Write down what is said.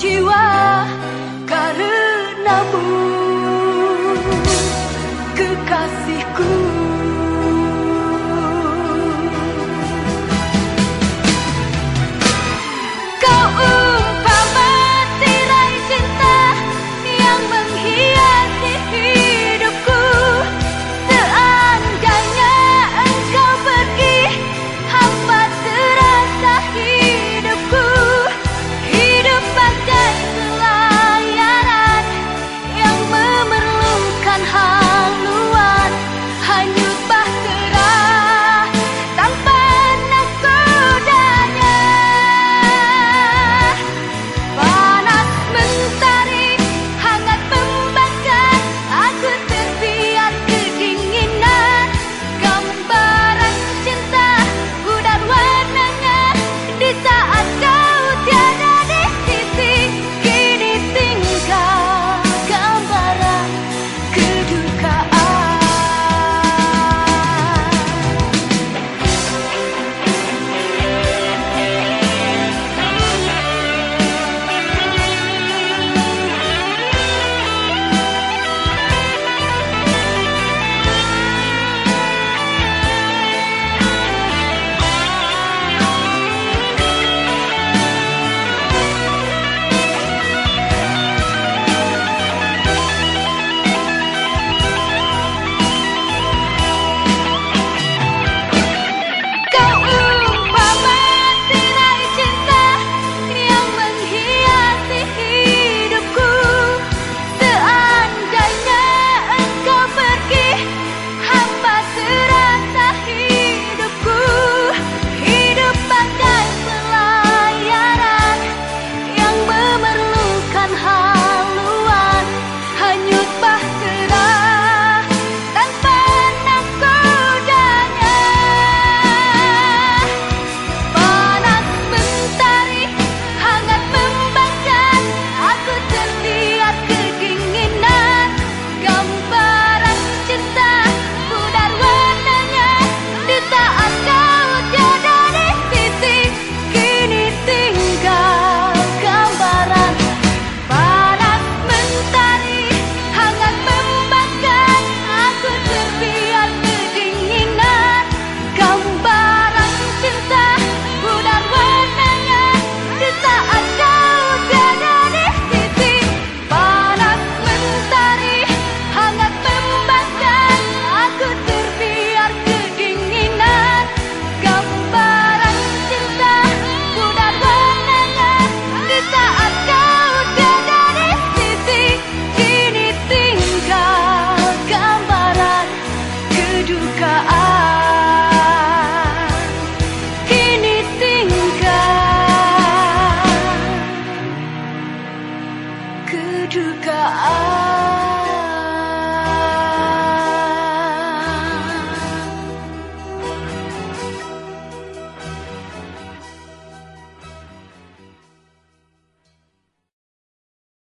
jiwa karenamu dugaan